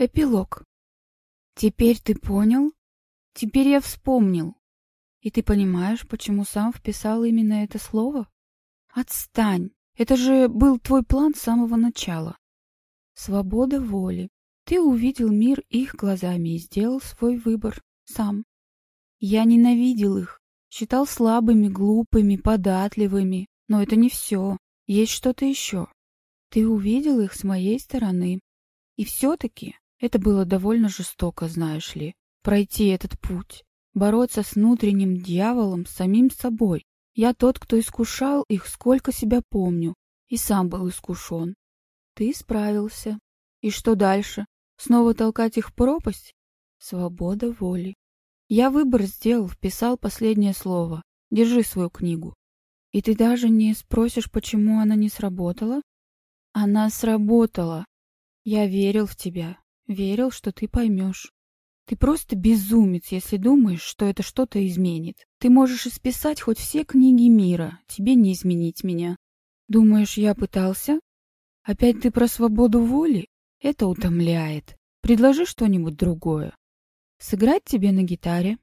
Эпилог. Теперь ты понял? Теперь я вспомнил. И ты понимаешь, почему сам вписал именно это слово? Отстань. Это же был твой план с самого начала. Свобода воли. Ты увидел мир их глазами и сделал свой выбор сам. Я ненавидел их, считал слабыми, глупыми, податливыми. Но это не все. Есть что-то еще. Ты увидел их с моей стороны. И все-таки это было довольно жестоко, знаешь ли, пройти этот путь, бороться с внутренним дьяволом, с самим собой. Я тот, кто искушал их, сколько себя помню, и сам был искушен. Ты справился. И что дальше? Снова толкать их в пропасть? Свобода воли. Я выбор сделал, вписал последнее слово. Держи свою книгу. И ты даже не спросишь, почему она не сработала? Она сработала. Я верил в тебя, Верил, что ты поймешь. Ты просто безумец, если думаешь, что это что-то изменит. Ты можешь исписать хоть все книги мира, тебе не изменить меня. Думаешь, я пытался? Опять ты про свободу воли? Это утомляет. Предложи что-нибудь другое. Сыграть тебе на гитаре?